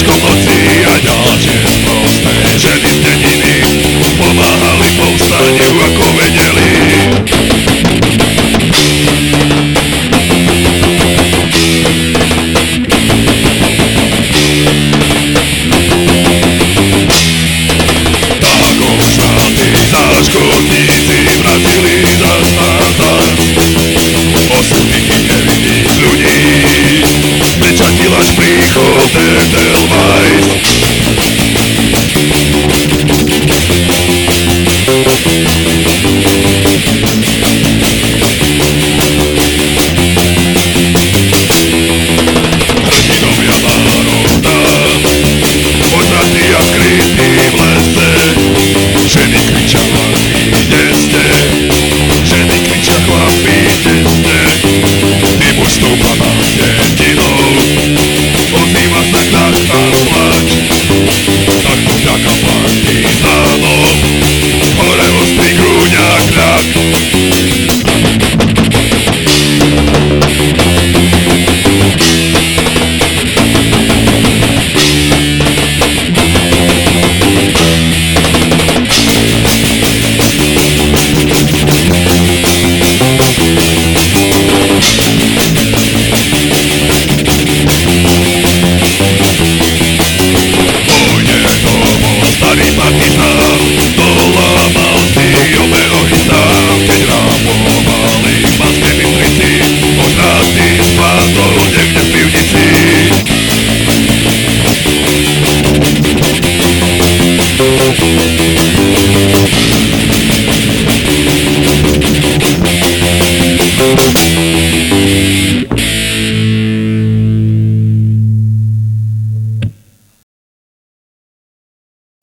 Všetko moci a ďalšie sprosté Ženy v dediny mu pomáhali povstaniu ako vedeli. Tak už nám tí záškodníci za státa Osud